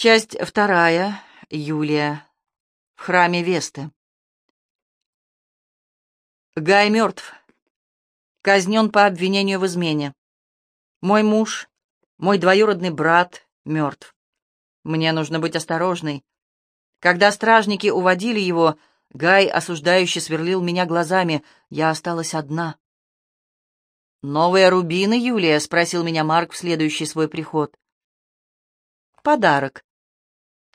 Часть вторая. Юлия. В храме Весты. Гай мертв. Казнен по обвинению в измене. Мой муж, мой двоюродный брат, мертв. Мне нужно быть осторожной. Когда стражники уводили его, Гай осуждающе сверлил меня глазами. Я осталась одна. «Новые рубины, Юлия?» — спросил меня Марк в следующий свой приход. «Подарок».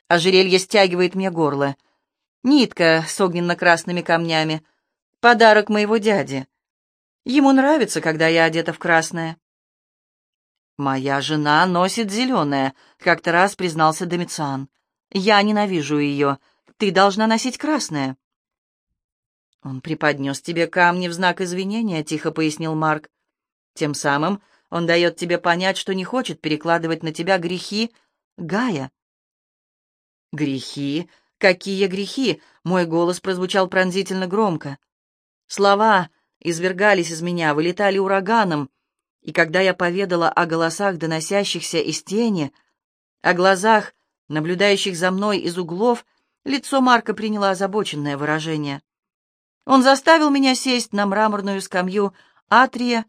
Ожерелье стягивает мне горло. Нитка с огненно-красными камнями. Подарок моего дяди. Ему нравится, когда я одета в красное. «Моя жена носит зеленое», — как-то раз признался Домициан. «Я ненавижу ее. Ты должна носить красное». «Он преподнес тебе камни в знак извинения», — тихо пояснил Марк. «Тем самым он дает тебе понять, что не хочет перекладывать на тебя грехи Гая». «Грехи? Какие грехи?» — мой голос прозвучал пронзительно громко. Слова извергались из меня, вылетали ураганом, и когда я поведала о голосах, доносящихся из тени, о глазах, наблюдающих за мной из углов, лицо Марка приняло озабоченное выражение. Он заставил меня сесть на мраморную скамью Атрия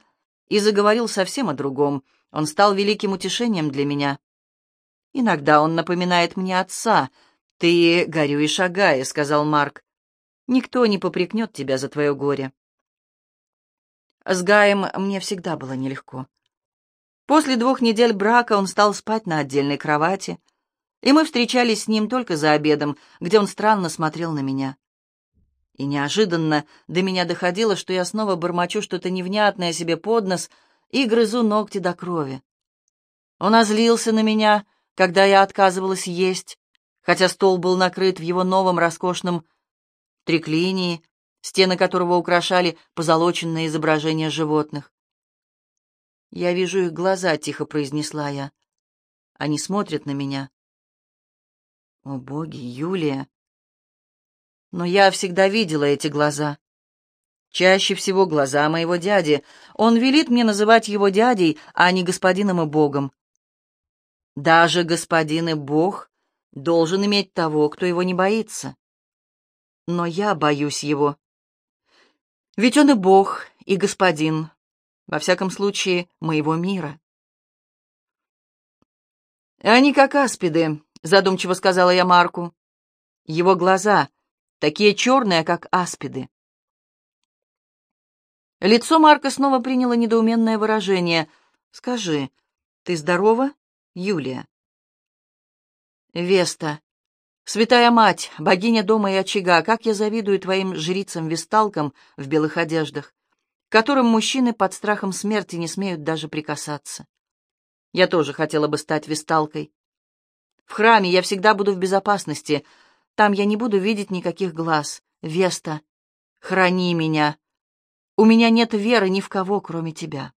и заговорил совсем о другом. Он стал великим утешением для меня. Иногда он напоминает мне отца. «Ты горюешь о Гае», — сказал Марк. «Никто не попрекнет тебя за твое горе». С Гаем мне всегда было нелегко. После двух недель брака он стал спать на отдельной кровати, и мы встречались с ним только за обедом, где он странно смотрел на меня. И неожиданно до меня доходило, что я снова бормочу что-то невнятное себе под нос и грызу ногти до крови. Он озлился на меня, когда я отказывалась есть, хотя стол был накрыт в его новом роскошном триклинии, стены которого украшали позолоченные изображения животных. «Я вижу их глаза», — тихо произнесла я. «Они смотрят на меня». «О, боги, Юлия!» Но я всегда видела эти глаза. Чаще всего глаза моего дяди. Он велит мне называть его дядей, а не господином и богом. Даже господин и бог должен иметь того, кто его не боится. Но я боюсь его. Ведь он и Бог, и господин, во всяком случае, моего мира. «Они как аспиды», — задумчиво сказала я Марку. «Его глаза такие черные, как аспиды». Лицо Марка снова приняло недоуменное выражение. «Скажи, ты здорова, Юлия?» «Веста, «Святая мать, богиня дома и очага, как я завидую твоим жрицам-весталкам в белых одеждах, которым мужчины под страхом смерти не смеют даже прикасаться. Я тоже хотела бы стать весталкой. В храме я всегда буду в безопасности, там я не буду видеть никаких глаз. Веста, храни меня. У меня нет веры ни в кого, кроме тебя».